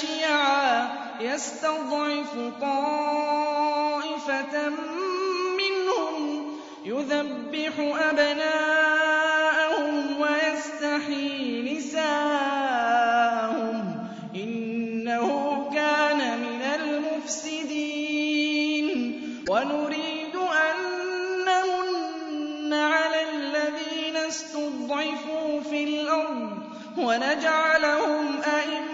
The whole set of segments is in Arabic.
شيعا يستضعف طائفة منهم يذبح أبناءهم ويستحيي نساءهم. إنه كان من المفسدين. ونريد أن نمن على الذين استضعفوا في الأرض ونجعلهم أئمة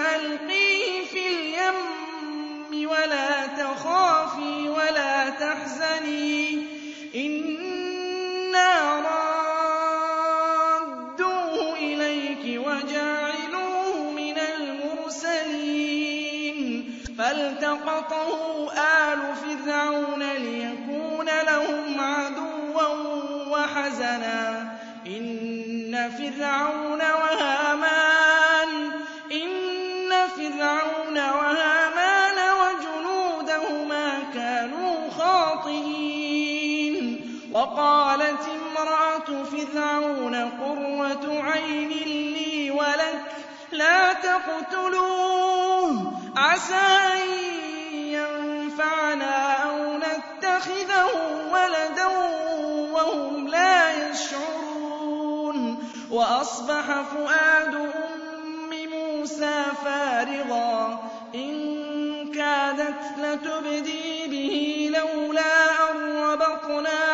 تخافي ولا تحزني. إنا رادوه إليك وجاعلوه من المرسلين. فالتقطه آل فرعون ليكون لهم عدوا وحزنا. إن فرعون وهامان فرعون قرة عين لي ولك لا تقتلوه. عسى أن ينفعنا أو نتخذه ولدا وهم لا يشعرون. وأصبح فؤاد أم موسى فارغا. إن كادت لتبدي به لولا أن ربطنا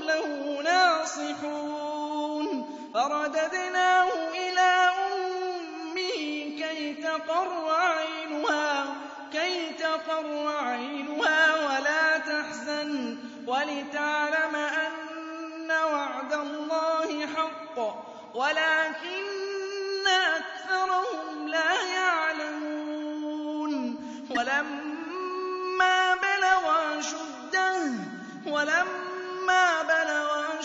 له ناصحون فرددناه إلى أمه كي تقر عينها كي تقر عينها ولا تحزن ولتعلم أن وعد الله حق ولكن أكثرهم لا يعلمون. ولما بلغ أشده ولما بلغ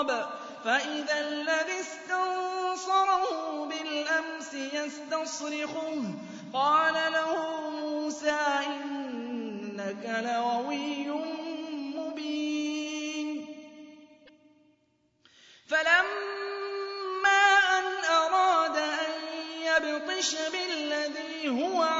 يَتَرَقَّبُ فَإِذَا الَّذِي اسْتَنصَرَهُ بِالْأَمْسِ يَسْتَصْرِخُهُ. قَالَ لَهُ مُوسَىٰ إِنَّكَ لَغَوِيٌّ مُّبِينٌ. فَلَمَّا أَنْ أَرَادَ أَن يَبْطِشَ بِالَّذِي هُوَ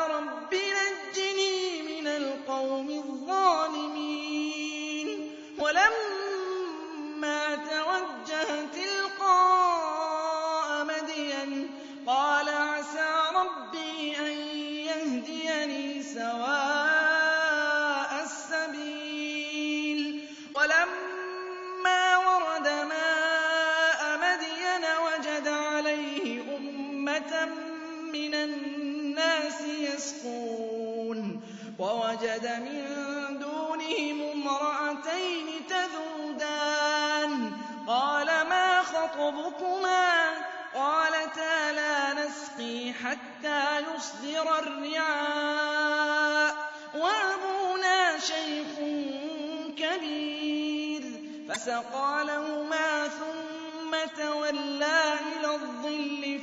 تَوَلَّىٰ إِلَى الظِّلِّ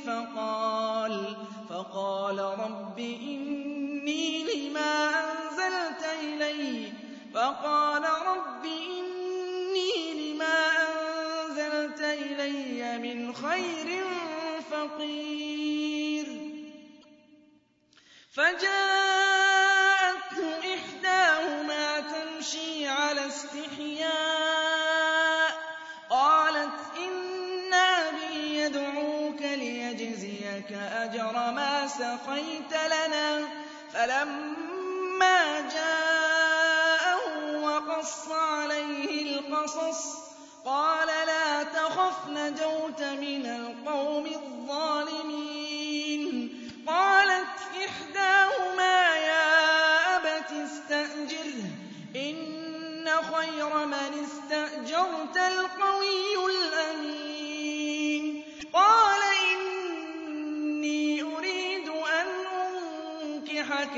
فَقَالَ رَبِّ إِنِّي لِمَا أَنزَلْتَ إِلَيَّ مِنْ خَيْرٍ فَقِيرٌ. فَجَاءَتْهُ أَجْرَ مَا سَقَيْتَ لَنَا ۚ فَلَمَّا جَاءَهُ وَقَصَّ عَلَيْهِ الْقَصَصَ قَالَ لَا تَخَفْ ۖ نَجَوْتَ مِنَ الْقَوْمِ الظَّالِمِينَ. قَالَتْ إِحْدَاهُمَا يَا أَبَتِ اسْتَأْجِرْهُ ۖ إِنَّ خَيْرَ مَنِ اسْتَأْجَرْتَ الْقَوِيُّ الْأَمِينُ.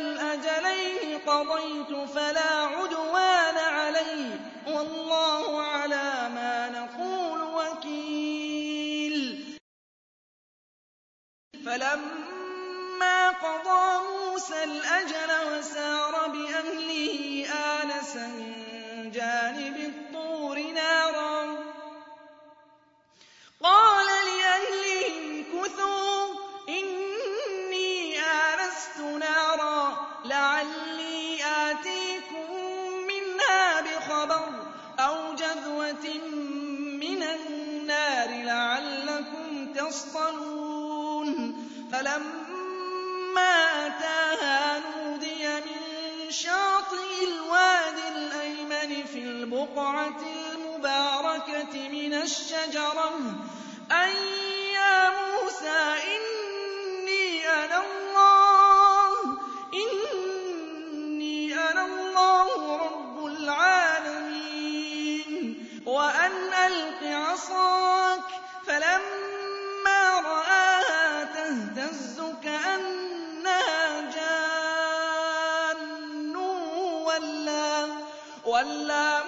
الْأَجَلَيْنِ قَضَيْتُ فَلَا عُدْوَانَ عَلَيَّ ۖ وَاللَّهُ عَلَىٰ مَا نَقُولُ وَكِيلٌ فَلَمَّا قَضَىٰ مُوسَى الْأَجَلَ وَسَارَ بِأَهْلِهِ آنَسَ مِن جَانِبِ مِنَ الشَّجَرَةِ. أَن يَا مُوسَىٰ إِنِّي أَنَا اللَّهُ. إِنِّي أَنَا اللَّهُ رَبُّ الْعَالَمِينَ. وَأَنْ أَلْقِ عَصَاكَ. فَلَمَّا رَآهَا تَهْتَزُّ كَأَنَّهَا جَانٌّ. وَلَّىٰ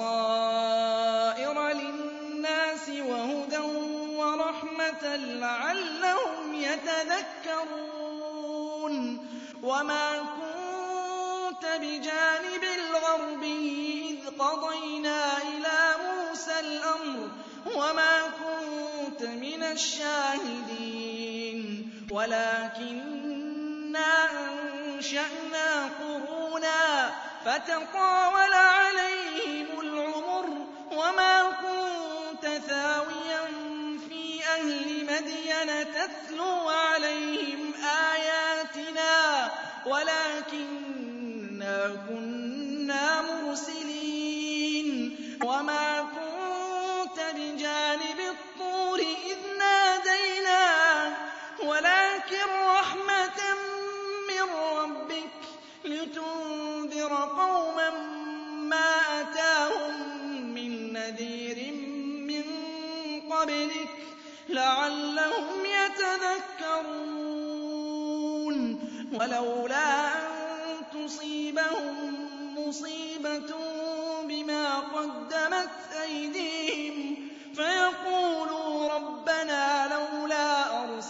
بصائر لِلنَّاسِ وَهُدًى وَرَحْمَةً لَّعَلَّهُمْ يَتَذَكَّرُونَ وَمَا كُنتَ بِجَانِبِ الْغَرْبِيِّ إِذْ قَضَيْنَا إِلَىٰ مُوسَى الْأَمْرَ وَمَا كُنتَ مِنَ الشَّاهِدِينَ وَلَٰكِنَّا أَنشَأْنَا قُرُونًا فَتَطَاوَلَ عَلَيْهِمْ كان تتلو عليهم آياتنا ولا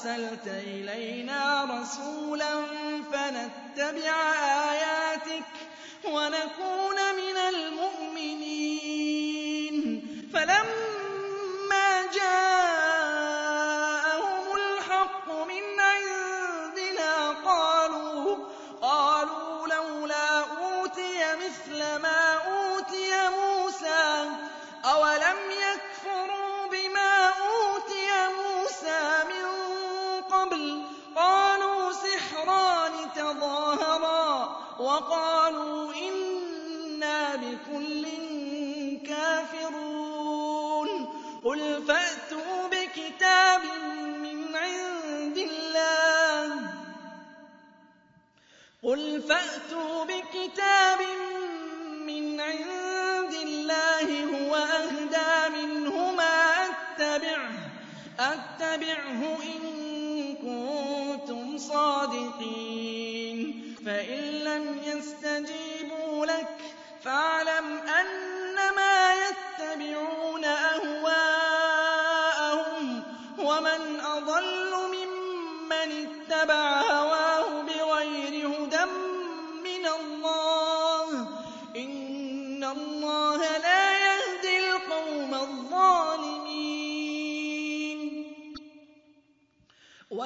أرسلت إلينا رسولا فنتبع آياتك ونكون من المؤمنين فأتوا بكتاب من عند الله هو أهدى منهما أتبعه إن كنتم صادقين.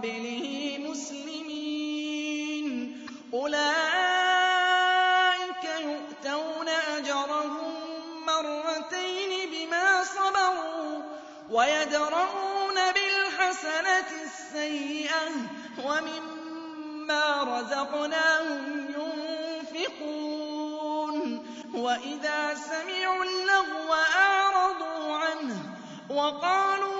قبله مسلمين. أولئك يؤتون أجرهم مرتين بما صبروا ويدرؤون بالحسنة السيئة ومما رزقناهم ينفقون. وإذا سمعوا اللغو أعرضوا عنه وقالوا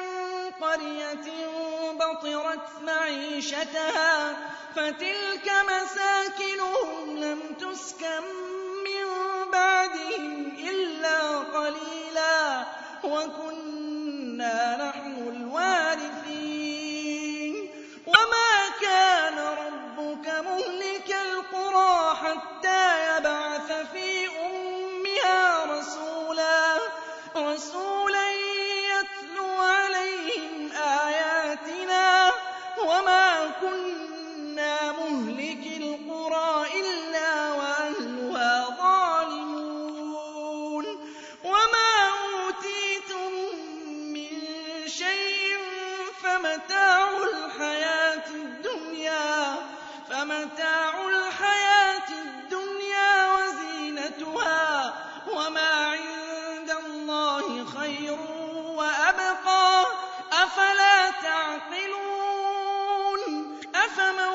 بطرت معيشتها فتلك مساكنهم لم تسكن تعقلون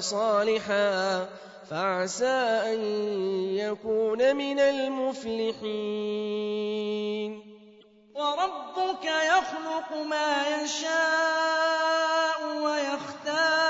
صالحا فعسى أن يكون من المفلحين. وربك يخلق ما يشاء ويختار.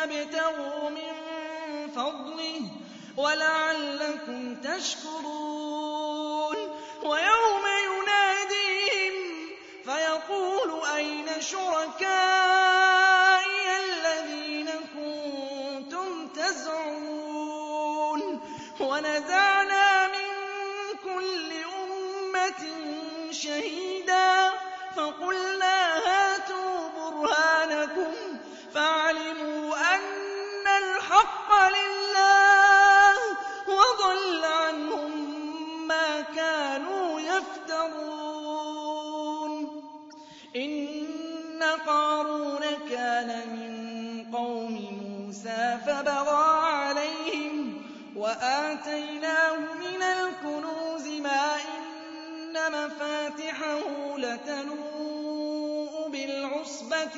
ولتبتغوا من فضله ولعلكم تشكرون. ويوم يناديهم فيقول أين شركائي الذين كنتم تزعمون؟ ونزعنا من كل أمة شهيدا فقلنا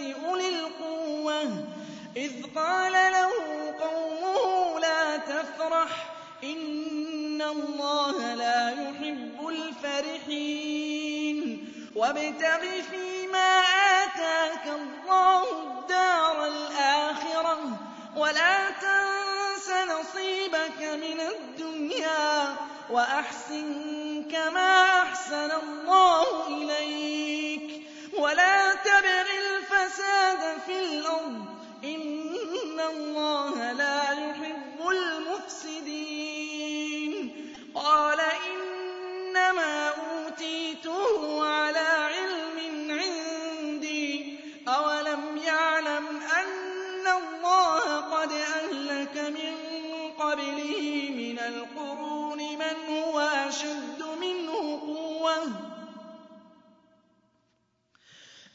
أولي القوة. إذ قال له قومه لا تفرح إن الله لا يحب الفرحين. وابتغ فيما آتاك الله الدار الآخرة ولا تنس نصيبك من الدنيا وأحسن كما أحسن الله إليك. في الأرض إن الله لا يحب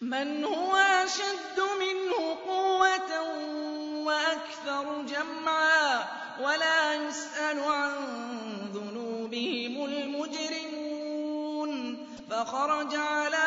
من هو أشد منه قوة وأكثر جمعا ولا يسأل عن ذنوبهم المجرمون فخرج على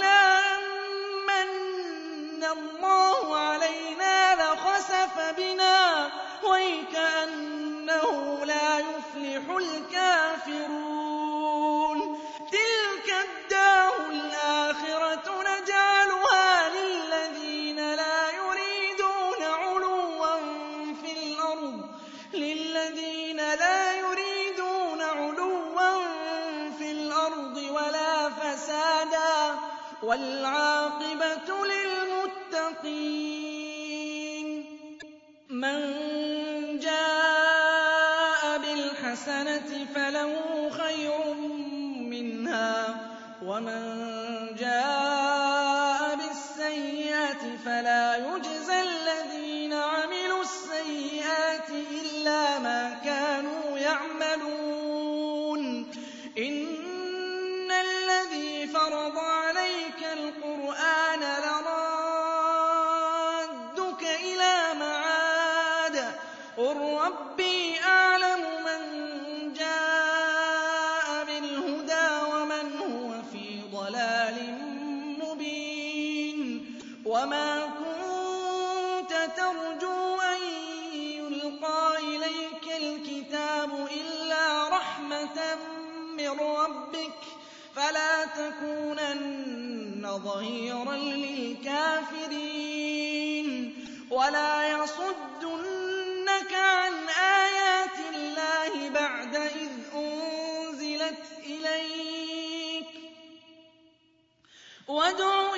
وَالْعَاقِبَةُ لِلْمُتَّقِينَ تَرْجُو أَن يُلْقَىٰ إِلَيْكَ الْكِتَابُ إِلَّا رَحْمَةً مِّن رَّبِّكَ فَلَا تَكُونَنَّ ظَهِيرًا لِّلْكَافِرِينَ وَلَا يَصُدُّنَّكَ عَنْ آيَاتِ اللَّهِ بَعْدَ إِذْ أُنزِلَتْ إِلَيْكَ. وَادْعُ